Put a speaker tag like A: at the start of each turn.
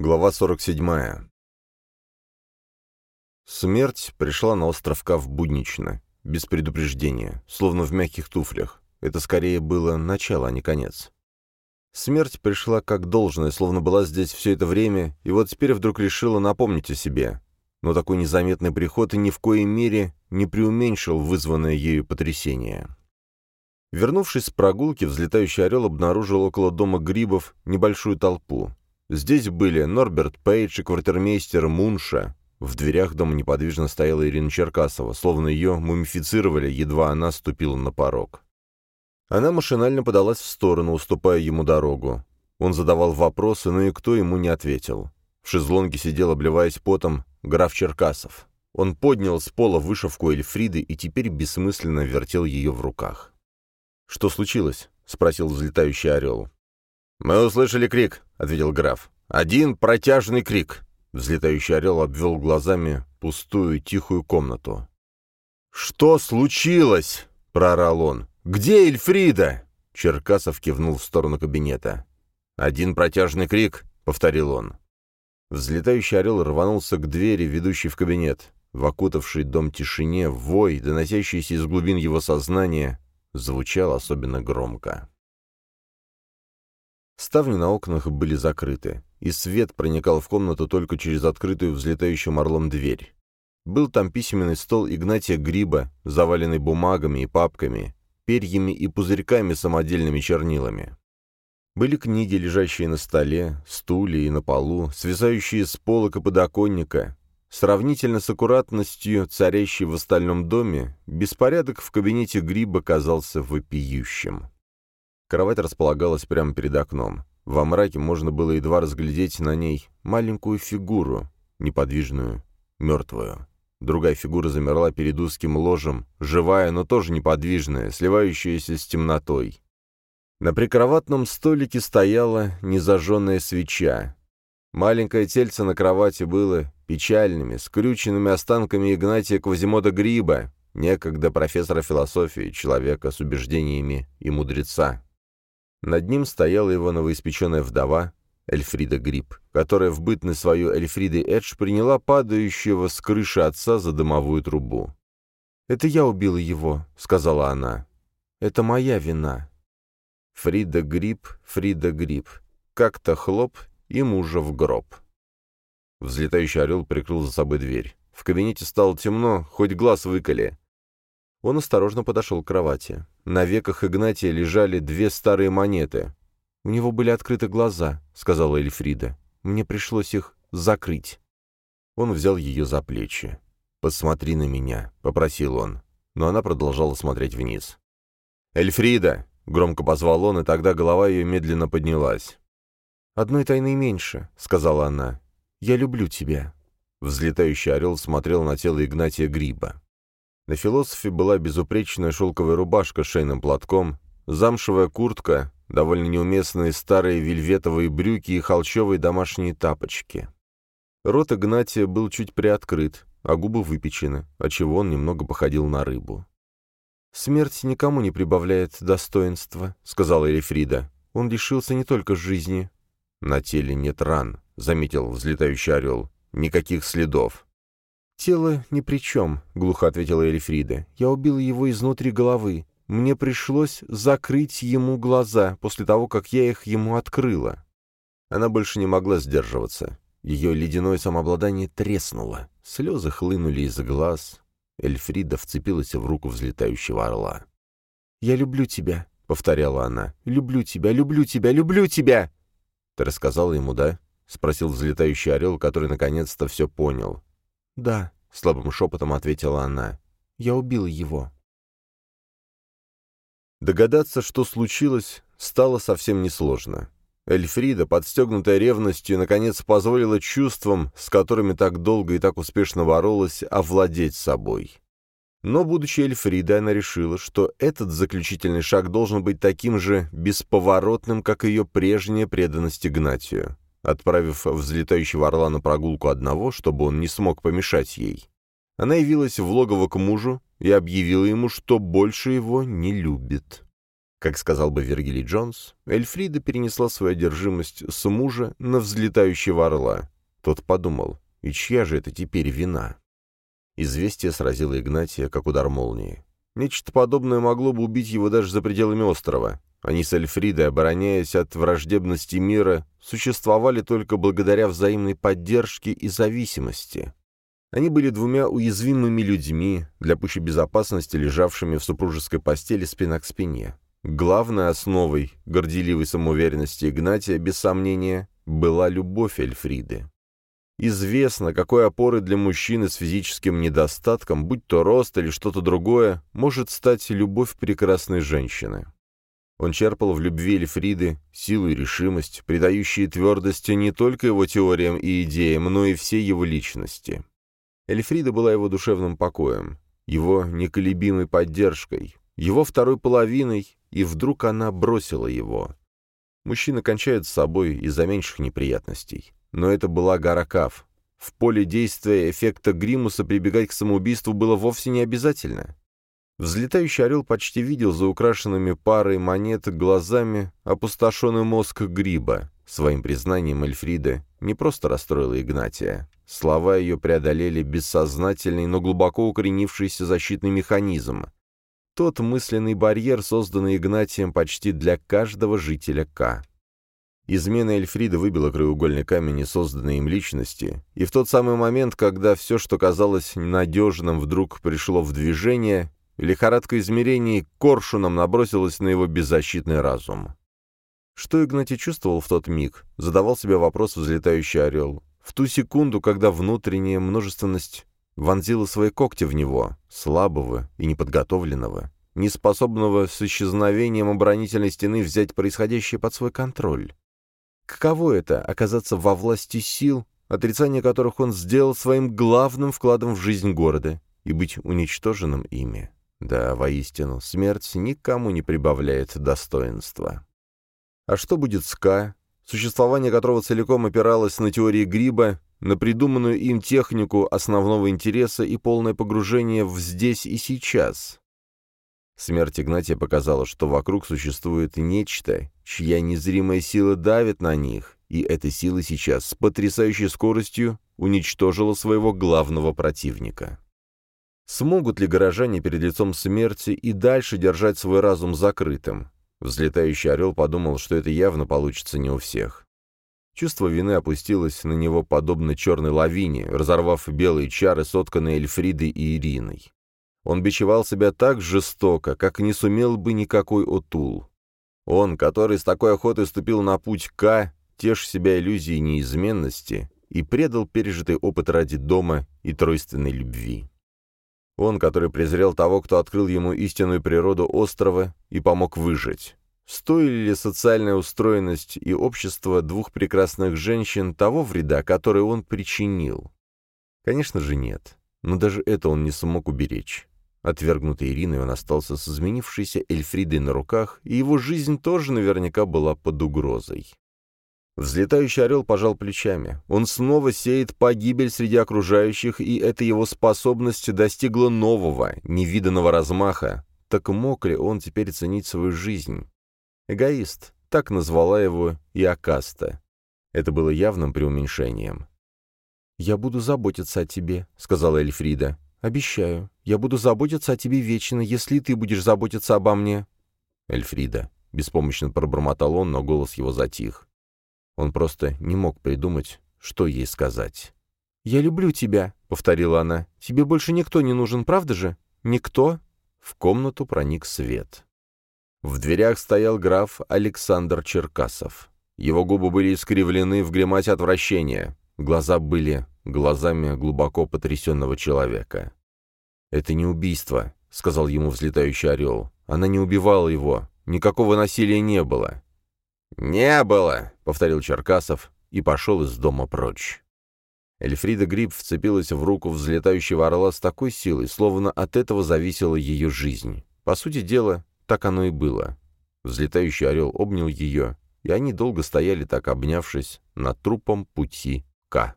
A: Глава 47. Смерть пришла на остров Кав буднично, без предупреждения, словно в мягких туфлях. Это скорее было начало, а не конец. Смерть пришла как должное, словно была здесь все это время, и вот теперь вдруг решила напомнить о себе. Но такой незаметный приход и ни в коей мере не преуменьшил вызванное ею потрясение. Вернувшись с прогулки, взлетающий орел обнаружил около дома грибов небольшую толпу. Здесь были Норберт Пейдж и квартирмейстер Мунша. В дверях дома неподвижно стояла Ирина Черкасова, словно ее мумифицировали, едва она ступила на порог. Она машинально подалась в сторону, уступая ему дорогу. Он задавал вопросы, но никто ему не ответил. В шезлонге сидел, обливаясь потом, граф Черкасов. Он поднял с пола вышивку Эльфриды и теперь бессмысленно вертел ее в руках. «Что случилось?» — спросил взлетающий орел. «Мы услышали крик», — ответил граф. «Один протяжный крик». Взлетающий орел обвел глазами пустую тихую комнату. «Что случилось?» — проорал он. «Где Эльфрида?» Черкасов кивнул в сторону кабинета. «Один протяжный крик», — повторил он. Взлетающий орел рванулся к двери, ведущей в кабинет. В окутавшей дом тишине вой, доносящийся из глубин его сознания, звучал особенно громко. Ставни на окнах были закрыты, и свет проникал в комнату только через открытую взлетающим орлом дверь. Был там письменный стол Игнатия Гриба, заваленный бумагами и папками, перьями и пузырьками самодельными чернилами. Были книги, лежащие на столе, стулья и на полу, свисающие с полок и подоконника. Сравнительно с аккуратностью, царящей в остальном доме, беспорядок в кабинете Гриба казался вопиющим. Кровать располагалась прямо перед окном. Во мраке можно было едва разглядеть на ней маленькую фигуру, неподвижную, мертвую. Другая фигура замерла перед узким ложем, живая, но тоже неподвижная, сливающаяся с темнотой. На прикроватном столике стояла незажженная свеча. Маленькое тельце на кровати было печальными, скрюченными останками Игнатия Квазимода Гриба, некогда профессора философии, человека с убеждениями и мудреца. Над ним стояла его новоиспеченная вдова, Эльфрида Гриб, которая в бытность свою Эльфриды Эдж приняла падающего с крыши отца за дымовую трубу. «Это я убила его», — сказала она. «Это моя вина». Фрида Гриб, Фрида Гриб. Как-то хлоп и мужа в гроб. Взлетающий орел прикрыл за собой дверь. В кабинете стало темно, хоть глаз выколи. Он осторожно подошел к кровати. На веках Игнатия лежали две старые монеты. «У него были открыты глаза», — сказала Эльфрида. «Мне пришлось их закрыть». Он взял ее за плечи. «Посмотри на меня», — попросил он. Но она продолжала смотреть вниз. «Эльфрида!» — громко позвал он, и тогда голова ее медленно поднялась. «Одной тайны меньше», — сказала она. «Я люблю тебя». Взлетающий орел смотрел на тело Игнатия Гриба. На философе была безупречная шелковая рубашка с шейным платком, замшевая куртка, довольно неуместные старые вельветовые брюки и холщовые домашние тапочки. Рот Игнатия был чуть приоткрыт, а губы выпечены, отчего он немного походил на рыбу. «Смерть никому не прибавляет достоинства», — сказала Элифрида. «Он лишился не только жизни». «На теле нет ран», — заметил взлетающий орел. «Никаких следов». «Тело ни при чем», — глухо ответила Элифрида. «Я убила его изнутри головы. Мне пришлось закрыть ему глаза после того, как я их ему открыла». Она больше не могла сдерживаться. Ее ледяное самообладание треснуло. Слезы хлынули из глаз. Эльфрида вцепилась в руку взлетающего орла. «Я люблю тебя», — повторяла она. «Люблю тебя, люблю тебя, люблю тебя!» «Ты рассказала ему, да?» — спросил взлетающий орел, который наконец-то все понял. «Да», — слабым шепотом ответила она. «Я убила его». Догадаться, что случилось, стало совсем несложно. Эльфрида, подстегнутая ревностью, наконец позволила чувствам, с которыми так долго и так успешно боролась, овладеть собой. Но, будучи Эльфридой, она решила, что этот заключительный шаг должен быть таким же бесповоротным, как ее прежняя преданность Игнатию отправив взлетающего орла на прогулку одного, чтобы он не смог помешать ей. Она явилась в логово к мужу и объявила ему, что больше его не любит. Как сказал бы Вергилий Джонс, Эльфрида перенесла свою одержимость с мужа на взлетающего орла. Тот подумал, и чья же это теперь вина? Известие сразило Игнатия, как удар молнии. Нечто подобное могло бы убить его даже за пределами острова. Они с Эльфридой, обороняясь от враждебности мира, существовали только благодаря взаимной поддержке и зависимости. Они были двумя уязвимыми людьми, для пущей безопасности лежавшими в супружеской постели спина к спине. Главной основой горделивой самоуверенности Игнатия, без сомнения, была любовь Эльфриды. Известно, какой опорой для мужчины с физическим недостатком, будь то рост или что-то другое, может стать любовь прекрасной женщины. Он черпал в любви Эльфриды силу и решимость, придающие твердости не только его теориям и идеям, но и всей его личности. Эльфрида была его душевным покоем, его неколебимой поддержкой, его второй половиной, и вдруг она бросила его. Мужчина кончает с собой из-за меньших неприятностей. Но это была гора Кав. В поле действия эффекта Гримуса прибегать к самоубийству было вовсе не обязательно. Взлетающий орел почти видел за украшенными парой монет глазами опустошенный мозг гриба. Своим признанием Эльфрида не просто расстроила Игнатия. Слова ее преодолели бессознательный, но глубоко укоренившийся защитный механизм. Тот мысленный барьер, созданный Игнатием почти для каждого жителя К. Измена Эльфрида выбила краеугольный камень созданной им личности, и в тот самый момент, когда все, что казалось надежным, вдруг пришло в движение, лихорадка измерений коршуном набросилась на его беззащитный разум. Что Игнатий чувствовал в тот миг, задавал себе вопрос взлетающий орел. В ту секунду, когда внутренняя множественность вонзила свои когти в него, слабого и неподготовленного, неспособного с исчезновением оборонительной стены взять происходящее под свой контроль. Каково это — оказаться во власти сил, отрицание которых он сделал своим главным вкладом в жизнь города, и быть уничтоженным ими? Да, воистину, смерть никому не прибавляет достоинства. А что будет с Ка, существование которого целиком опиралось на теории Гриба, на придуманную им технику основного интереса и полное погружение в здесь и сейчас? Смерть Игнатия показала, что вокруг существует нечто, чья незримая сила давит на них, и эта сила сейчас с потрясающей скоростью уничтожила своего главного противника. Смогут ли горожане перед лицом смерти и дальше держать свой разум закрытым? Взлетающий орел подумал, что это явно получится не у всех. Чувство вины опустилось на него подобно черной лавине, разорвав белые чары, сотканные Эльфридой и Ириной. Он бичевал себя так жестоко, как не сумел бы никакой Отул. Он, который с такой охотой ступил на путь К, тешь себя иллюзией неизменности и предал пережитый опыт ради дома и тройственной любви. Он, который презрел того, кто открыл ему истинную природу острова и помог выжить. Стоили ли социальная устроенность и общество двух прекрасных женщин того вреда, который он причинил? Конечно же нет, но даже это он не смог уберечь. Отвергнутый Ириной, он остался с изменившейся Эльфридой на руках, и его жизнь тоже наверняка была под угрозой. Взлетающий орел пожал плечами. Он снова сеет погибель среди окружающих, и эта его способность достигла нового, невиданного размаха. Так мог ли он теперь ценить свою жизнь? Эгоист, так назвала его и Акаста. Это было явным преуменьшением. «Я буду заботиться о тебе», — сказала Эльфрида. «Обещаю, я буду заботиться о тебе вечно, если ты будешь заботиться обо мне». «Эльфрида», — беспомощно пробормотал он, но голос его затих. Он просто не мог придумать, что ей сказать. «Я люблю тебя», — повторила она. «Тебе больше никто не нужен, правда же? Никто?» В комнату проник свет. В дверях стоял граф Александр Черкасов. Его губы были искривлены в гримасе отвращения. Глаза были глазами глубоко потрясенного человека. «Это не убийство», — сказал ему взлетающий орел. «Она не убивала его. Никакого насилия не было». «Не было», — повторил Черкасов и пошел из дома прочь. Эльфрида Гриб вцепилась в руку взлетающего орла с такой силой, словно от этого зависела ее жизнь. По сути дела, так оно и было. Взлетающий орел обнял ее, и они долго стояли так, обнявшись, над трупом пути К.